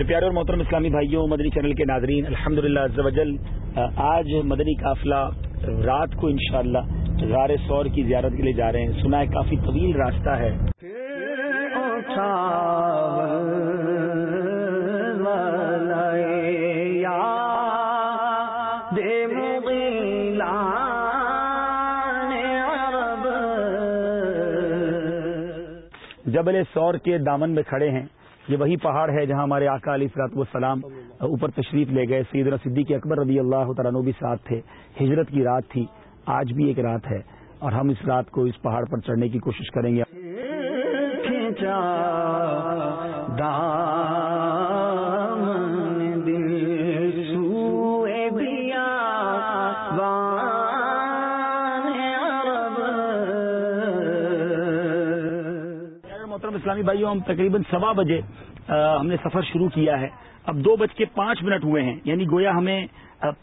پیارے اور محترم اسلامی بھائیوں مدنی چینل کے ناظرین الحمد للہ آج مدنی قافلہ رات کو انشاءاللہ غار سور کی زیارت کے لیے جا رہے ہیں۔ سنا ہے کافی طویل راستہ ہے۔ جبل سور کے دامن میں کھڑے ہیں۔ یہ وہی پہاڑ ہے جہاں ہمارے آقا علی فرات والسلام اوپر تشریف لے گئے، سیدنا صدیق اکبر رضی اللہ تعالیٰ بھی ساتھ تھے۔ ہجرت کی رات تھی، آج بھی ایک رات ہے اور ہم اس رات کو اس پہاڑ پر چڑھنے کی کوشش کریں گے۔ محترم اسلامی بھائیوں ہم تقریباً سوا بجے ہم نے سفر شروع کیا ہے۔ اب دو بج کے پانچ منٹ ہوئے ہیں یعنی گویا ہمیں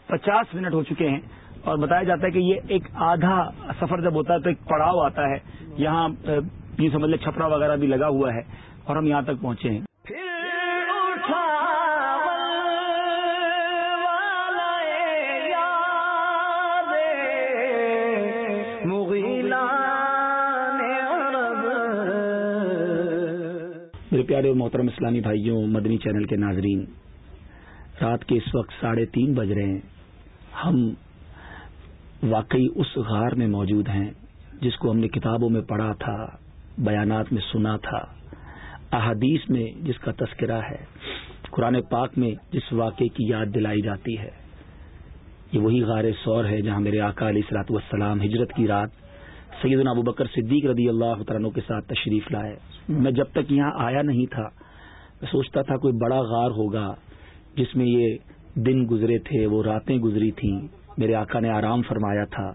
پچاس منٹ ہو چکے ہیں۔ اور بتایا جاتا ہے کہ یہ ایک آدھا سفر جب ہوتا ہے تو ایک پڑاؤ آتا ہے۔ یہاں یہ سمجھ لیں چھپرا وغیرہ بھی لگا ہوا ہے اور ہم یہاں تک پہنچے ہیں۔ میرے پیارے اور محترم اسلامی بھائیوں، مدنی چینل کے ناظرین، رات کے اس وقت ساڑھے تین بج رہے ہیں۔ ہم واقعی اس غار میں موجود ہیں جس کو ہم نے کتابوں میں پڑھا تھا، بیانات میں سنا تھا، احادیث میں جس کا تذکرہ ہے، قرآن پاک میں جس واقعے کی یاد دلائی جاتی ہے۔ یہ وہی غار سور ہے جہاں میرے آقا علیہ سلاۃ والسلام ہجرت کی رات سیدنا ابو بکر صدیق رضی اللہ عنہ کے ساتھ تشریف لائے۔ میں جب تک یہاں آیا نہیں تھا، میں سوچتا تھا کوئی بڑا غار ہوگا جس میں یہ دن گزرے تھے، وہ راتیں گزری تھیں۔ میرے آقا نے آرام فرمایا تھا،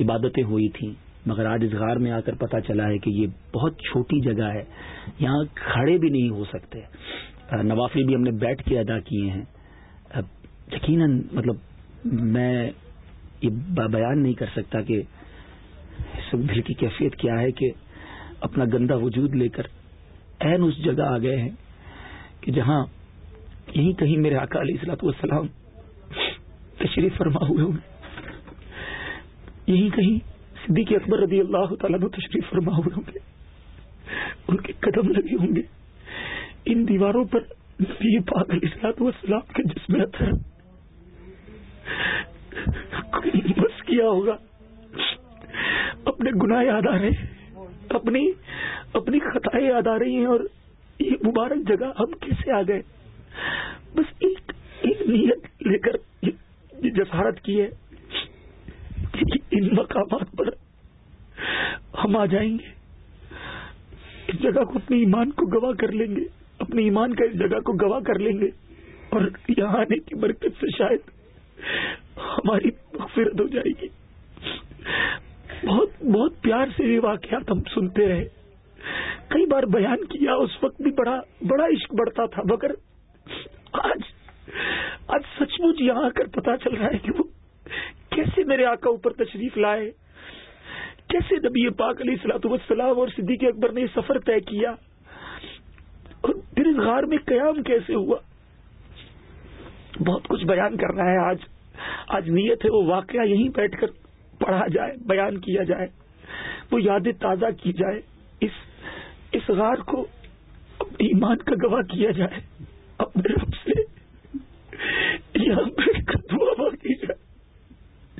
عبادتیں ہوئی تھیں۔ مگر آج اس غار میں آ کر پتا چلا ہے کہ یہ بہت چھوٹی جگہ ہے، یہاں کھڑے بھی نہیں ہو سکتے۔ نوافی بھی ہم نے بیٹھ کے ادا کیے ہیں۔ یقیناً مطلب میں یہ بیان نہیں کر سکتا کہ دل کی کیفیت کیا ہے کہ اپنا گندا وجود لے کر این اس جگہ آ گئے ہیں کہ جہاں یہیں کہیں میرے آقا علیہ السلاط والسلام تشریف فرما ہوئے ہوں۔ گے یہیں کہیں صدیق اکبر رضی اللہ تعالیٰ تشریف فرما ہوئے ہوں گے۔ ان کے قدم لگے ہوں گے۔ ان دیواروں پر نبی پاک علیہ السلاط والسلام کے جسم اثر بس کیا ہوگا؟ گناہ یاد آ رہے ہیں۔ اپنی اپنی خطائیں یاد آ رہی ہیں اور یہ مبارک جگہ ہم کیسے آ گئے؟ بس ایک ایک نیت لے کر جسارت کی ہے ان مقامات پر ہم آ جائیں گے۔ اس جگہ کو اپنے ایمان کو گواہ کر لیں گے۔ اپنے ایمان کا اس جگہ کو گواہ کر لیں گے۔ اور یہاں آنے کی برکت سے شاید ہماری مغفرت ہو جائے گی۔ بہت بہت پیار سے یہ واقعات ہم سنتے رہے۔ کئی بار بیان کیا، اس وقت بھی بڑا بڑا عشق بڑھتا تھا، مگر آج آج سچ مچ یہاں آ کر پتا چل رہا ہے کہ وہ کیسے میرے آقا اوپر تشریف لائے، کیسے نبی پاک علیہ السلاۃ والسلام اور صدیق اکبر نے یہ سفر طے کیا۔ اور پھر اس غار میں قیام کیسے ہوا؟ بہت کچھ بیان کرنا ہے آج۔ آج نیت ہے وہ واقعہ یہیں بیٹھ کر پڑھا جائے، بیان کیا جائے، وہ یادیں تازہ کی جائے، اس اس غار کو اپنے ایمان کا گواہ کیا جائے، اپنے رب سے یہاں پہ دعا کی جائے۔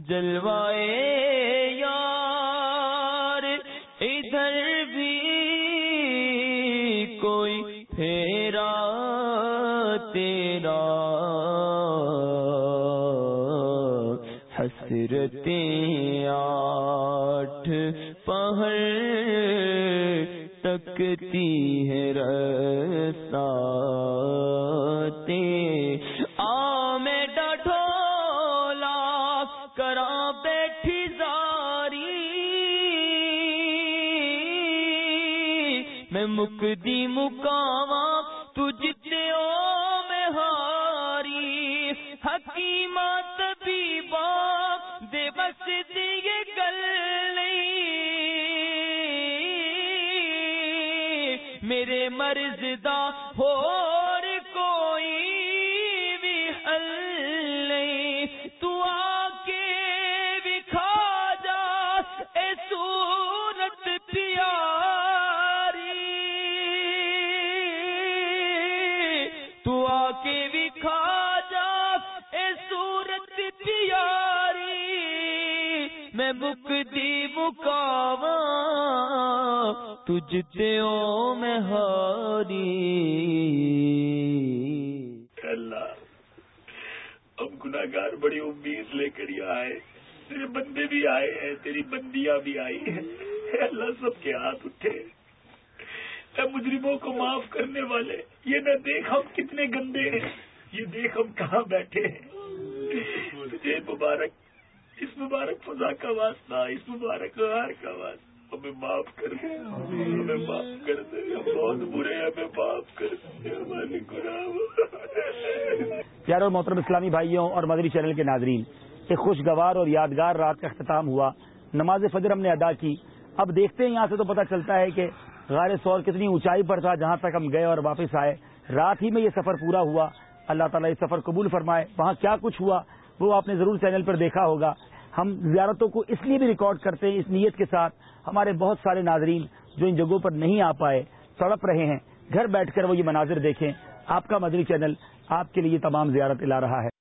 جلوائے یا حسرتیں آٹھ پہر تکتی ہے رساتے آ میں ڈٹولا کرا بیٹھی زاری۔ میں مکدی مکاواں تجھتے میرے مرض دا ہور کوئی بھی حل نہیں۔ تو آ کے بھی جا، اے سورت پیا میں مکتی مکاوا تجھ دیو میں ہاری۔ اللہ، ہم گناگار بڑی امید لے کر یہ آئے تیرے بندے بھی آئے ہیں، تیری بندیاں بھی آئی ہیں۔ اللہ، سب کے ہاتھ اٹھے۔ اے مجرموں کو معاف کرنے والے، یہ نہ دیکھ ہم کتنے گندے ہیں، یہ دیکھ ہم کہاں بیٹھے ہیں۔ تجھے مبارک اس مبارک فضا کا واسطہ اس مبارک ہار کا واسطہ۔ ہمیں معاف کر دے ہمیں معاف کر دے ہم بہت برے ہیں ہمیں معاف کر دے ہمارے گناہ پیار اور محترم اسلامی بھائیوں اور مدری چینل کے ناظرین ایک خوشگوار اور یادگار رات کا اختتام ہوا۔ نماز فجر ہم نے ادا کی۔ اب دیکھتے ہیں یہاں سے تو پتہ چلتا ہے کہ غار سور کتنی اونچائی پر تھا جہاں تک ہم گئے اور واپس آئے۔ رات ہی میں یہ سفر پورا ہوا۔ اللہ تعالیٰ یہ سفر قبول فرمائے۔ وہاں کیا کچھ ہوا وہ آپ نے ضرور چینل پر دیکھا ہوگا۔ ہم زیارتوں کو اس لیے بھی ریکارڈ کرتے ہیں اس نیت کے ساتھ ہمارے بہت سارے ناظرین جو ان جگہوں پر نہیں آ پائے، تڑپ رہے ہیں، گھر بیٹھ کر وہ یہ مناظر دیکھیں۔ آپ کا مدری چینل آپ کے لیے تمام زیارت لا رہا ہے۔